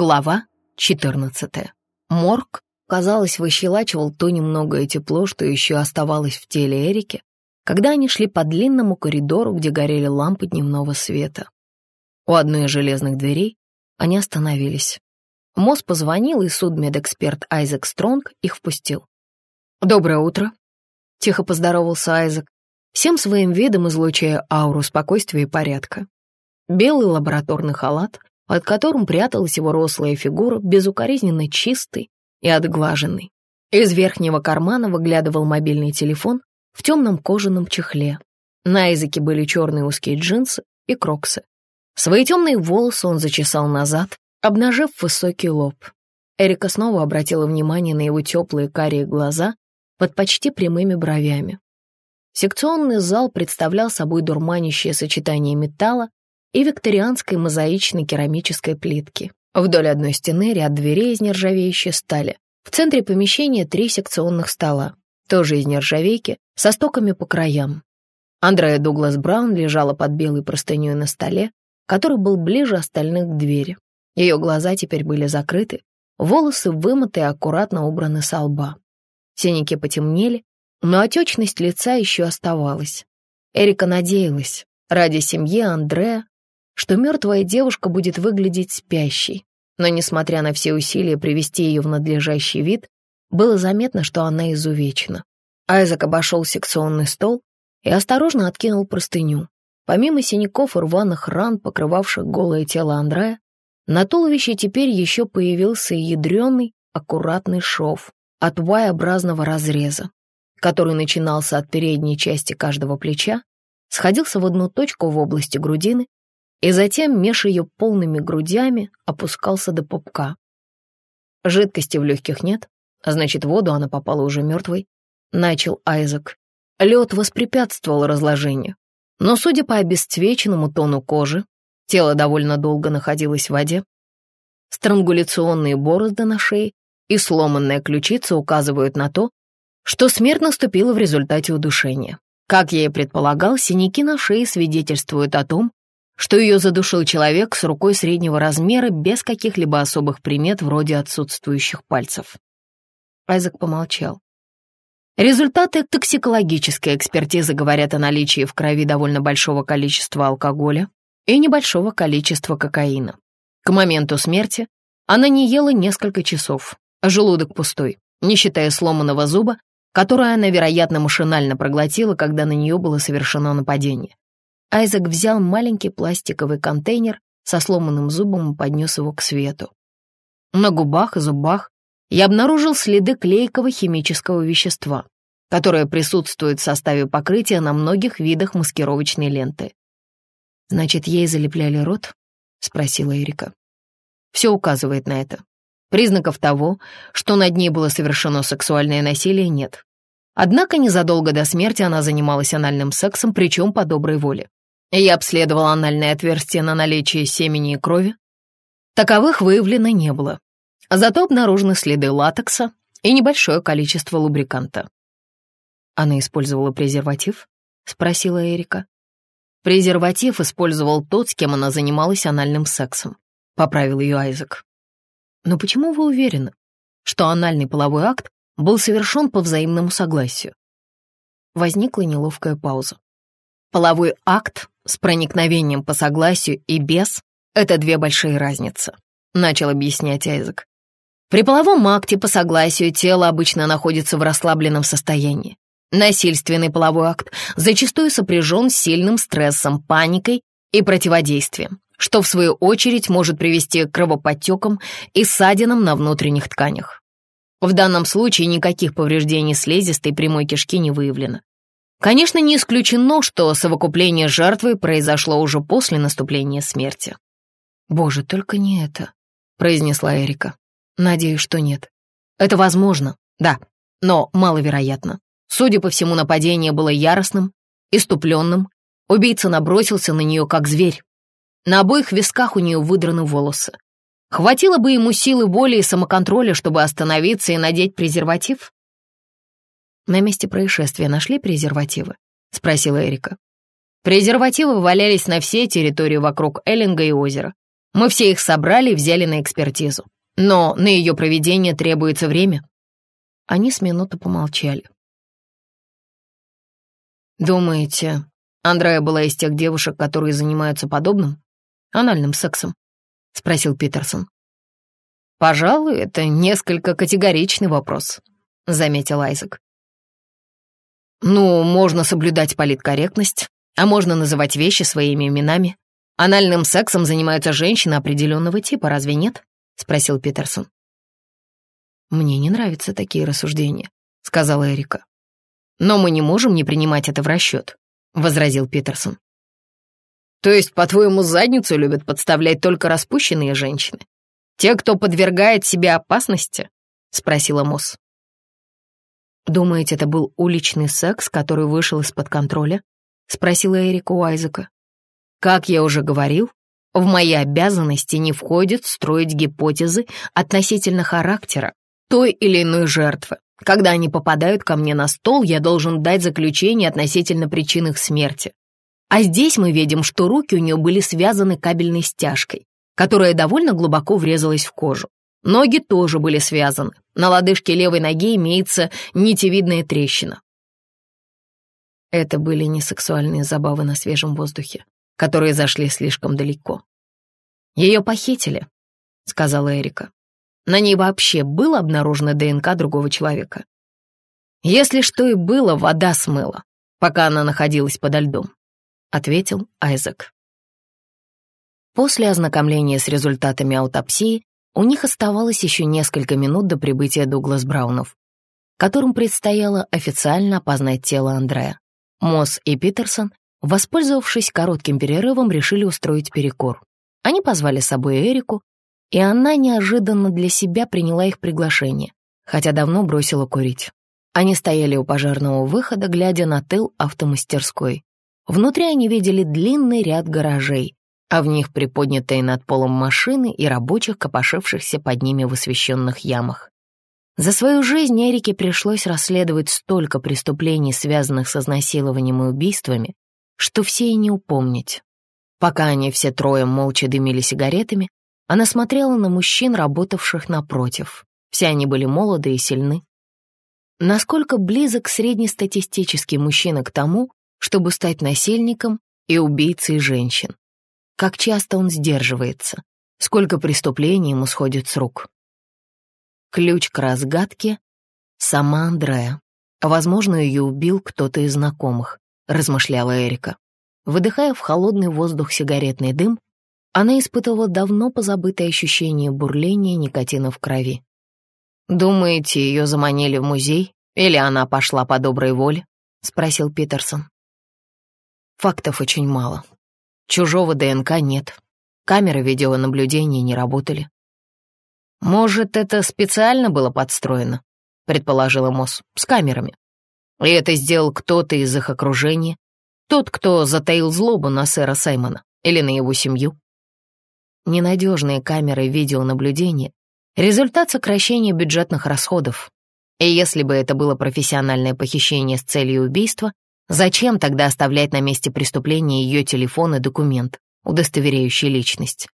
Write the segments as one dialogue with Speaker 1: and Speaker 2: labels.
Speaker 1: Глава 14. Морг, казалось, выщелачивал то немногое тепло, что еще оставалось в теле Эрики, когда они шли по длинному коридору, где горели лампы дневного света. У одной из железных дверей они остановились. Мосс позвонил, и судмедэксперт Айзек Стронг их впустил. «Доброе утро», — тихо поздоровался Айзек, всем своим видом излучая ауру спокойствия и порядка. Белый лабораторный халат, под которым пряталась его рослая фигура, безукоризненно чистый и отглаженный. Из верхнего кармана выглядывал мобильный телефон в темном кожаном чехле. На языке были черные узкие джинсы и кроксы. Свои темные волосы он зачесал назад, обнажив высокий лоб. Эрика снова обратила внимание на его теплые карие глаза под почти прямыми бровями. Секционный зал представлял собой дурманящее сочетание металла и викторианской мозаичной керамической плитки. Вдоль одной стены ряд дверей из нержавеющей стали. В центре помещения три секционных стола, тоже из нержавейки, со стоками по краям. Андрея Дуглас Браун лежала под белой простыней на столе, который был ближе остальных к двери. Ее глаза теперь были закрыты, волосы вымыты и аккуратно убраны со лба. Синяки потемнели, но отечность лица еще оставалась. Эрика надеялась, ради семьи Андрея, что мертвая девушка будет выглядеть спящей, но, несмотря на все усилия привести ее в надлежащий вид, было заметно, что она изувечена. Айзек обошел секционный стол и осторожно откинул простыню. Помимо синяков и рваных ран, покрывавших голое тело Андрея, на туловище теперь еще появился ядреный, аккуратный шов от Y-образного разреза, который начинался от передней части каждого плеча, сходился в одну точку в области грудины и затем меж ее полными грудями опускался до пупка. Жидкости в легких нет, а значит, воду она попала уже мертвой, начал Айзек. Лед воспрепятствовал разложению, но, судя по обесцвеченному тону кожи, тело довольно долго находилось в воде. Странгуляционные борозды на шее и сломанная ключица указывают на то, что смерть наступила в результате удушения. Как я и предполагал, синяки на шее свидетельствуют о том, что ее задушил человек с рукой среднего размера без каких-либо особых примет вроде отсутствующих пальцев. Айзек помолчал. Результаты токсикологической экспертизы говорят о наличии в крови довольно большого количества алкоголя и небольшого количества кокаина. К моменту смерти она не ела несколько часов, а желудок пустой, не считая сломанного зуба, который она, вероятно, машинально проглотила, когда на нее было совершено нападение. Айзек взял маленький пластиковый контейнер со сломанным зубом и поднес его к свету. На губах и зубах я обнаружил следы клейкого химического вещества, которое присутствует в составе покрытия на многих видах маскировочной ленты. «Значит, ей залепляли рот?» — спросила Эрика. Все указывает на это. Признаков того, что над ней было совершено сексуальное насилие, нет. Однако незадолго до смерти она занималась анальным сексом, причем по доброй воле. Я обследовал анальное отверстие на наличие семени и крови. Таковых выявлено не было. Зато обнаружены следы латекса и небольшое количество лубриканта. «Она использовала презерватив?» — спросила Эрика. «Презерватив использовал тот, с кем она занималась анальным сексом», — поправил ее Айзек. «Но почему вы уверены, что анальный половой акт был совершен по взаимному согласию?» Возникла неловкая пауза. Половой акт с проникновением по согласию и без — это две большие разницы, начал объяснять Айзек. При половом акте по согласию тело обычно находится в расслабленном состоянии. Насильственный половой акт зачастую сопряжен с сильным стрессом, паникой и противодействием, что в свою очередь может привести к кровоподтекам и ссадинам на внутренних тканях. В данном случае никаких повреждений слизистой прямой кишки не выявлено. Конечно, не исключено, что совокупление жертвы произошло уже после наступления смерти. «Боже, только не это», — произнесла Эрика. «Надеюсь, что нет. Это возможно, да, но маловероятно. Судя по всему, нападение было яростным, иступленным. Убийца набросился на нее, как зверь. На обоих висках у нее выдраны волосы. Хватило бы ему силы воли и самоконтроля, чтобы остановиться и надеть презерватив? «На месте происшествия нашли презервативы?» — спросила Эрика. Презервативы валялись на всей территории вокруг Эллинга и озера. Мы все их собрали и взяли на экспертизу. Но на ее проведение требуется время». Они с минуту помолчали. «Думаете, Андрея была из тех девушек, которые занимаются подобным? Анальным сексом?» — спросил Питерсон. «Пожалуй, это несколько категоричный вопрос», — заметил Айзек. «Ну, можно соблюдать политкорректность, а можно называть вещи своими именами. Анальным сексом занимаются женщины определенного типа, разве нет?» — спросил Питерсон. «Мне не нравятся такие рассуждения», — сказала Эрика. «Но мы не можем не принимать это в расчет», — возразил Питерсон. «То есть, по-твоему, задницу любят подставлять только распущенные женщины? Те, кто подвергает себя опасности?» — спросила Мосс. «Думаете, это был уличный секс, который вышел из-под контроля?» — спросила Эрика у Айзека. «Как я уже говорил, в мои обязанности не входит строить гипотезы относительно характера той или иной жертвы. Когда они попадают ко мне на стол, я должен дать заключение относительно причин их смерти. А здесь мы видим, что руки у нее были связаны кабельной стяжкой, которая довольно глубоко врезалась в кожу. Ноги тоже были связаны. На лодыжке левой ноги имеется нитевидная трещина. Это были не сексуальные забавы на свежем воздухе, которые зашли слишком далеко. «Ее похитили», — сказала Эрика. На ней вообще было обнаружено ДНК другого человека. Если что и было, вода смыла, пока она находилась подо льдом, ответил Айзек. После ознакомления с результатами аутопсии у них оставалось еще несколько минут до прибытия Дуглас Браунов, которым предстояло официально опознать тело Андрея. Мосс и Питерсон, воспользовавшись коротким перерывом, решили устроить перекур. Они позвали с собой Эрику, и она неожиданно для себя приняла их приглашение, хотя давно бросила курить. Они стояли у пожарного выхода, глядя на тыл автомастерской. Внутри они видели длинный ряд гаражей, а в них приподнятые над полом машины и рабочих, копошившихся под ними в освещенных ямах. За свою жизнь Эрике пришлось расследовать столько преступлений, связанных с изнасилованием и убийствами, что все и не упомнить. Пока они все трое молча дымили сигаретами, она смотрела на мужчин, работавших напротив. Все они были молоды и сильны. Насколько близок среднестатистический мужчина к тому, чтобы стать насильником и убийцей женщин? Как часто он сдерживается? Сколько преступлений ему сходит с рук? Ключ к разгадке — сама Андрея. Возможно, ее убил кто-то из знакомых, размышляла Эрика. Выдыхая в холодный воздух сигаретный дым, она испытывала давно позабытое ощущение бурления никотина в крови. «Думаете, ее заманили в музей? Или она пошла по доброй воле?» — спросил Питерсон. Фактов очень мало. Чужого ДНК нет. Камеры видеонаблюдения не работали. «Может, это специально было подстроено?» — предположила Мосс, — «с камерами. И это сделал кто-то из их окружения, тот, кто затаил злобу на сэра Саймона или на его семью ненадежные камеры видеонаблюдения — результат сокращения бюджетных расходов. И если бы это было профессиональное похищение с целью убийства, зачем тогда оставлять на месте преступления ее телефон и документ, удостоверяющий личность?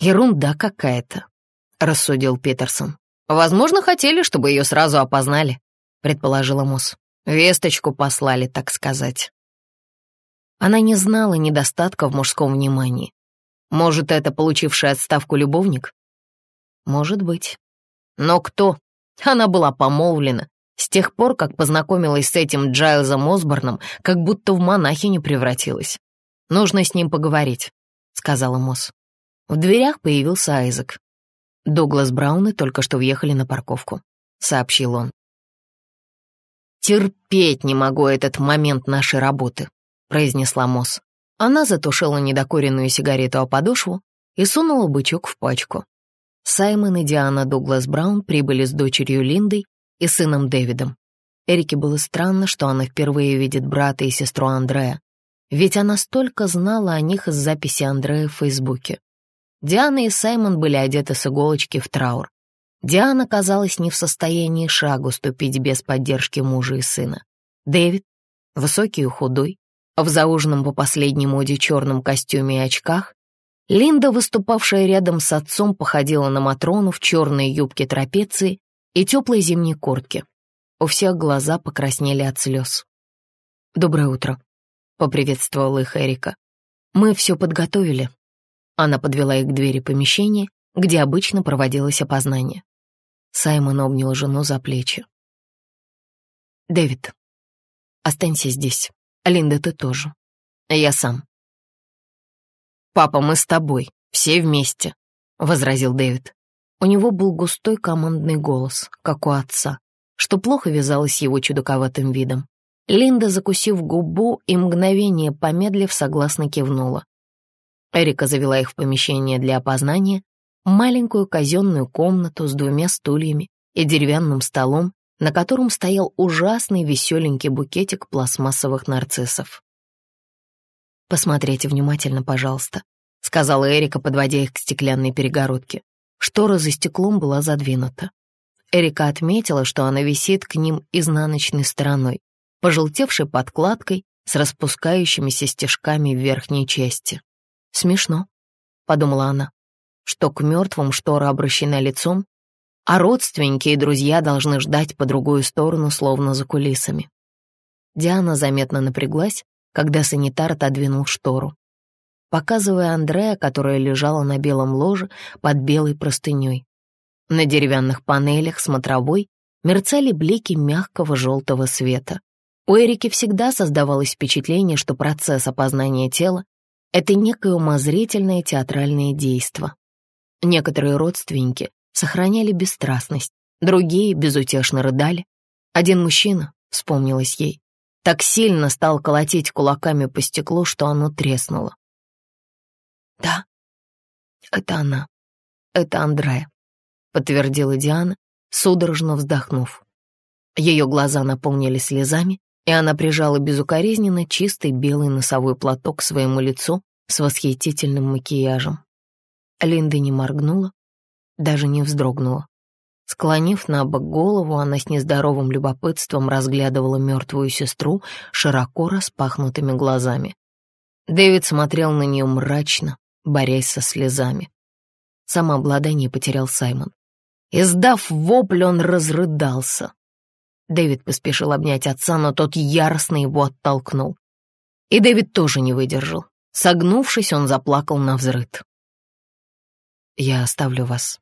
Speaker 1: Ерунда какая-то, рассудил Питерсон. Возможно, хотели, чтобы ее сразу опознали, предположила Мосс. Весточку послали, так сказать. Она не знала недостатка в мужском внимании. Может, это получивший отставку любовник? Может быть. Но кто? Она была помолвлена. С тех пор, как познакомилась с этим Джайлзом Осборном, как будто в монахиню превратилась. «Нужно с ним поговорить», — сказала Мосс. В дверях появился Айзек. Дуглас Брауны только что въехали на парковку, — сообщил он. «Терпеть не могу этот момент нашей работы», — произнесла Мосс. Она затушила недокуренную сигарету о подошву и сунула бычок в пачку. Саймон и Диана Дуглас Браун прибыли с дочерью Линдой и сыном Дэвидом. Эрике было странно, что она впервые видит брата и сестру Андрея, ведь она столько знала о них из записи Андрея в Фейсбуке. Диана и Саймон были одеты с иголочки в траур. Диана казалась не в состоянии шагу ступить без поддержки мужа и сына. Дэвид, высокий и худой, в зауженном по последней моде черном костюме и очках, Линда, выступавшая рядом с отцом, походила на Матрону в черной юбке трапеции и теплой зимней куртке. У всех глаза покраснели от слез. «Доброе утро», — поприветствовала их Эрика. «Мы все подготовили». Она подвела их к двери помещения, где обычно проводилось опознание. Саймон обнял жену за плечи. «Дэвид, останься здесь. Линда, ты тоже. Я сам». «Папа, мы с тобой, все вместе», — возразил Дэвид. У него был густой командный голос, как у отца, что плохо вязалось его чудаковатым видом. Линда, закусив губу и мгновение помедлив, согласно кивнула. Эрика завела их в помещение для опознания, маленькую казенную комнату с двумя стульями и деревянным столом, на котором стоял ужасный веселенький букетик пластмассовых нарциссов. «Посмотрите внимательно, пожалуйста», — сказала Эрика, подводя их к стеклянной перегородке. Штора за стеклом была задвинута. Эрика отметила, что она висит к ним изнаночной стороной, пожелтевшей подкладкой с распускающимися стежками в верхней части. «Смешно», — подумала она что к мертвым штора обращена лицом, а родственники и друзья должны ждать по другую сторону, словно за кулисами. Диана заметно напряглась, когда санитар отодвинул штору, показывая Андрея, которая лежала на белом ложе под белой простыней. На деревянных панелях смотровой мерцали блики мягкого желтого света. У Эрики всегда создавалось впечатление, что процесс опознания тела — это некое умозрительное театральное действо. Некоторые родственники сохраняли бесстрастность, другие безутешно рыдали. Один мужчина, вспомнилось ей, так сильно стал колотить кулаками по стеклу, что оно треснуло. «Да, это она, это Андрея», — подтвердила Диана, судорожно вздохнув. Ее глаза наполнились слезами, и она прижала безукоризненно чистый белый носовой платок к своему лицу с восхитительным макияжем. Линда не моргнула, даже не вздрогнула. Склонив на бок голову, она с нездоровым любопытством разглядывала мертвую сестру широко распахнутыми глазами. Дэвид смотрел на нее мрачно, борясь со слезами. Самообладание потерял Саймон. Издав вопль, он разрыдался. Дэвид поспешил обнять отца, но тот яростно его оттолкнул. И Дэвид тоже не выдержал. Согнувшись, он заплакал на взрыд. «Я оставлю вас.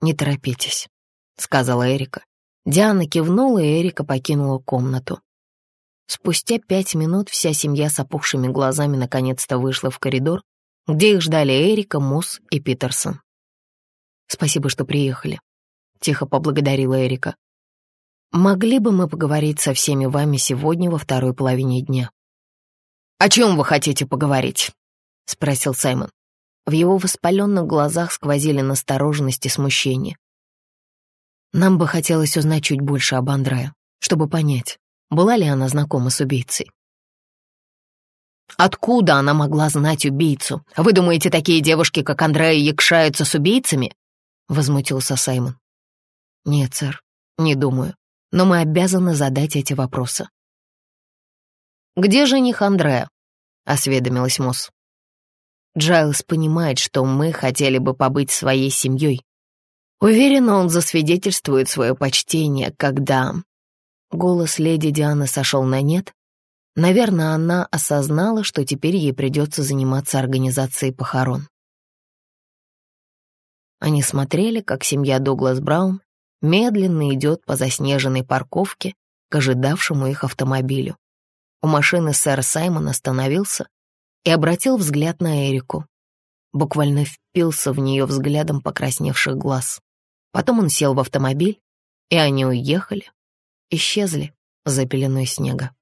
Speaker 1: Не торопитесь», — сказала Эрика. Диана кивнула, и Эрика покинула комнату. Спустя пять минут вся семья с опухшими глазами наконец-то вышла в коридор, где их ждали Эрика, Мосс и Питерсон. «Спасибо, что приехали», — тихо поблагодарила Эрика. «Могли бы мы поговорить со всеми вами сегодня во второй половине дня?» «О чем вы хотите поговорить?» — спросил Саймон. В его воспаленных глазах сквозили настороженность и смущение. Нам бы хотелось узнать чуть больше об Андре, чтобы понять, была ли она знакома с убийцей. Откуда она могла знать убийцу? Вы думаете, такие девушки, как Андрея, якшаются с убийцами? Возмутился Саймон. Нет, сэр, не думаю. Но мы обязаны задать эти вопросы. «Где жених Андрея?» — осведомилась Мосс. Джайлз понимает, что мы хотели бы побыть своей семьей. Уверена, он засвидетельствует свое почтение, когда... Голос леди Дианы сошел на нет. Наверное, она осознала, что теперь ей придется заниматься организацией похорон. Они смотрели, как семья Дуглас Браун медленно идет по заснеженной парковке к ожидавшему их автомобилю. У машины сэр Саймон остановился, и обратил взгляд на Эрику. Буквально впился в нее взглядом покрасневших глаз. Потом он сел в автомобиль, и они уехали, исчезли за пеленой снега.